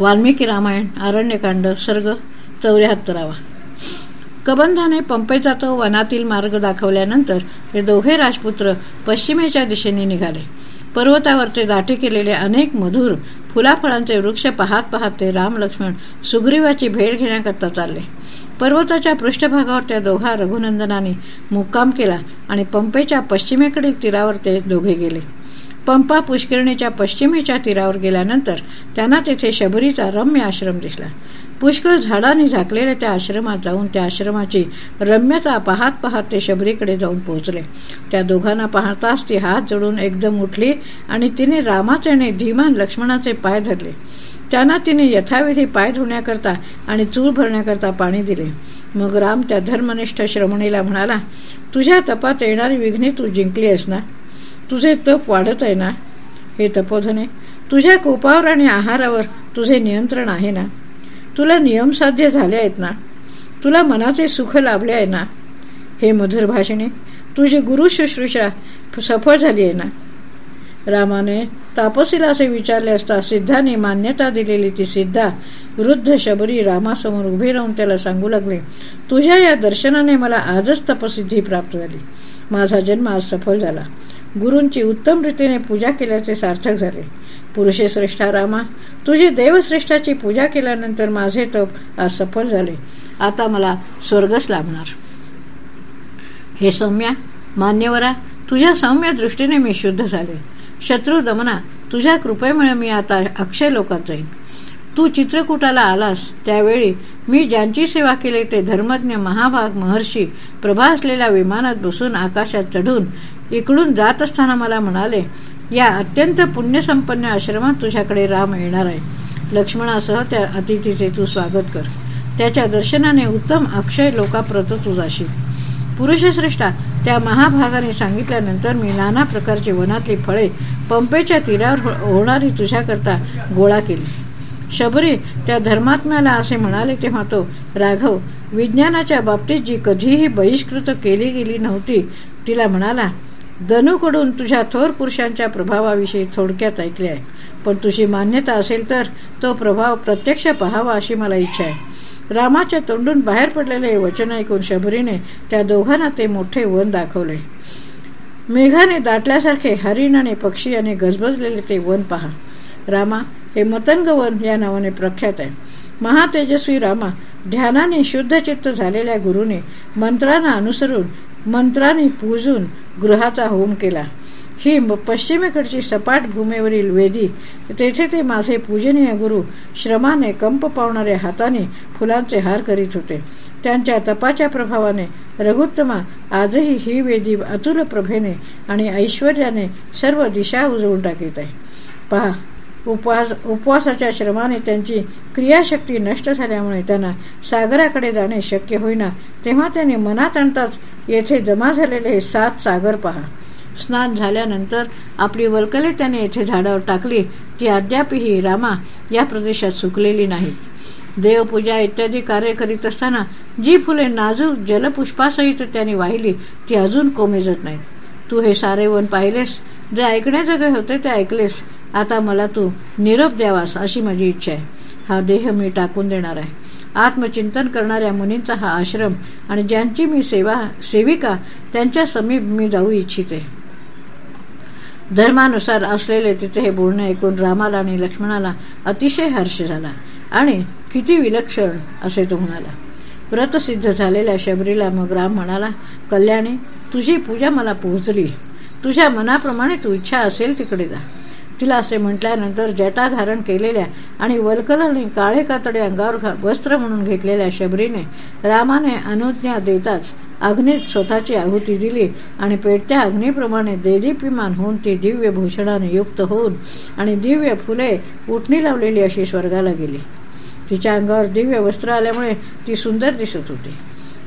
वाल्मिकी रामायण आरण्यकांड सर्ग चौऱ्याहत्तरावा कबंधाने पंपेचा तो वनातील मार्ग दाखवल्यानंतर ते दोघे राजपुत्र पश्चिमेच्या दिशेने निघाले. पर्वतावरचे दाटे केलेले अनेक मधुर फुलाफळांचे वृक्ष पाहत पाहत ते राम लक्ष्मण सुग्रीवाची भेट घेण्याकरता चालले. पर्वताच्या पृष्ठभागावर त्या दोघा रघुनंदनाने मुक्काम केला आणि पंपेच्या पश्चिमेकडील तीरावर ते दोघे गेले. पंपा पुष्करणीच्या पश्चिमेच्या तीरावर गेल्यानंतर त्यांना तेथे शबरीचा रम्य आश्रम दिसला. पुष्कळ झाडांनी झाकलेल्या त्या आश्रमात जाऊन त्या आश्रमाची रम्यता पाहत पाहत ते शबरीकडे जाऊन पोहोचले. त्या दोघांना पाहताच ती हात जोडून एकदम उठली आणि तिने रामाचे आणि धीमान लक्ष्मणाचे पाय धरले. त्यांना तिने यथाविधी पाय धुण्याकरता आणि चूळ भरण्याकरता पाणी दिले. मग राम त्या धर्मनिष्ठ श्रमणीला म्हणाला तुझ्या तपात येणारी विघ्ने तू जिंकली आहेस ना? तुझे तप वाढत आहे ना? हे तपोधने तुझ्या कोपावर आणि आहारावर तुझे नियंत्रण आहे ना? तुला नियम साध्य झाले आहेत ना? तुला मनाचे सुख लाभले आहे ना? हे मधुर भाषणे तुझी गुरु शुश्रूषा सफळ झाली आहे ना? रामाने तापसीला असे विचारले असता सिद्धाने मान्यता दिलेली ती सिद्धा वृद्ध शबरी रामासमोर उभी राहून त्याला सांगू लागले तुझ्या या दर्शनाने मला आजच तपसिद्धी प्राप्त झाली. माझा जन्म आज सफल झाला. गुरूंची उत्तम रीतीने पूजा केल्याचे सार्थक झाले. पुरुषे श्रेष्ठा रामा तुझी देवश्रेष्ठाची पूजा केल्यानंतर माझे तप आज सफल झाले. आता मला स्वर्गच लाभणार. हे सौम्या मान्यवरा तुझ्या सौम्य दृष्टीने मी शुद्ध झाले. शत्रू दमना तुझ्या कृपेमुळे मी आता अक्षय लोकात जाईन. तू चित्रकूटाला आलास त्यावेळी मी ज्यांची सेवा केली ते धर्मज्ञ महाभाग महर्षी प्रभा असलेल्या विमानात बसून आकाशात चढून इकडून जात असताना मला म्हणाले या अत्यंत पुण्यसंपन्न आश्रमात तुझ्याकडे राम येणार आहे. लक्ष्मणासह त्या अतिथीचे तू स्वागत कर. त्याच्या दर्शनाने उत्तम अक्षय लोकाप्रत तुझाशी. पुरुषश्रेष्ठा त्या महाभागाने सांगितल्यानंतर मी नाना प्रकारची वनातली फळे पंपेच्या तीरावर हो- होणारी तुझ्याकरता गोळा केली. शबरी त्या धर्मात्म्याला असे म्हणाले तेव्हा तो राघव विज्ञानाच्या बाबतीत जी कधीही बहिष्कृत केली गेली नव्हती तिला म्हणाला दनूकडून तुझ्या थोर पुरुषांच्या प्रभावाविषयी थोडक्यात ऐकले आहे. पण तुझी मान्यता असेल तर तो प्रभाव प्रत्यक्ष पहावा अशी मला इच्छा आहे. रामाच्या तोंडून बाहेर पडलेले वचन ऐकून शबरीने त्या दोघांना ते मोठे वन दाखवले. मेघाने दाटल्यासारखे हरिण आणि पक्षी आणि गजबजलेले ते वन पहा. रामा हे मतंग वन या नावाने प्रख्यात आहे. महातेजस्वी रामा ध्यानाने शुद्ध चित्त झालेल्या गुरुने मंत्रांना अनुसरून मंत्रांनी पूजून गृहाचा होम केला. ही पश्चिमेकडची सपाट भूमीवरील वेदी तेथे ते माझे पूजनीय गुरु श्रमाने कंप पावणाऱ्या हाताने फुलांचे हार करीत होते. त्यांच्या तपाच्या प्रभावाने रघुत्तमा आजही ही वेदी अतुल प्रभेने आणि ऐश्वर्याने सर्व दिशा उजवून टाकीत आहे. पहा उपवास उपवासाच्या श्रमाने त्यांची क्रियाशक्ती नष्ट झाल्यामुळे त्यांना सागराकडे जाणे शक्य होईना तेव्हा त्यांनी मनात आणताच येथे जमा झालेले हे सात सागर पहा. स्नान झाल्यानंतर आपली वल्कले त्याने येथे झाडावर टाकली ती अद्यापही रामा या प्रदेशात सुकलेली नाही. देवपूजा इत्यादी कार्य करीत असताना जी फुले नाजूक जलपुष्पासहित त्याने वाहिली ती अजून कोमेजत नाहीत. तू हे सारे वन पाहिलेस जे ऐकण्याजोगे होते ते ऐकलेस. आता मला तू निरोप द्यावास अशी माझी इच्छा आहे. हा देह मी टाकून देणार आहे. आत्मचिंतन करणाऱ्या मुनींचा हा आश्रम आणि ज्यांची मी सेवा सेविका त्यांच्या समीप मी जाऊ इच्छिते. धर्मानुसार असलेले तिथे हे बोलणे ऐकून रामाला आणि लक्ष्मणाला अतिशय हर्ष झाला. आणि किती विलक्षण असे तो म्हणाला. व्रतसिद्ध झालेल्या शबरीला मग राम म्हणाला कल्याणी तुझी पूजा मला पोहोचली. तुझ्या मनाप्रमाणे तू इच्छा असेल तिकडे जा. तिला असे म्हटल्यानंतर जटा धारण केलेल्या आणि वलकलाने काळे कातडे अंगावर वस्त्र म्हणून घेतलेल्या शबरीने रामाने अनुज्ञा देताच अग्नीत स्वतःची आहुती दिली आणि पेटत्या अग्नीप्रमाणे देदीप्यमान होऊन ती दिव्य भूषणाने युक्त होऊन आणि दिव्य फुले उठणी लावलेली अशी स्वर्गाला गेली. तिच्या अंगावर दिव्य वस्त्र आल्यामुळे ती सुंदर दिसत होती.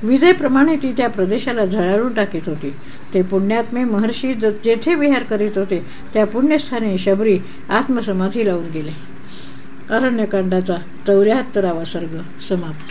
विजेप्रमाणे ती त्या प्रदेशाला झळाळून टाकीत होती. ते पुण्यात्मे महर्षी जेथे विहार करीत होते त्या पुण्यस्थानी शबरी आत्मसमाधी लावून गेले अरण्यकांडाचा चौऱ्याहत्तरावा सर्ग समाप्त.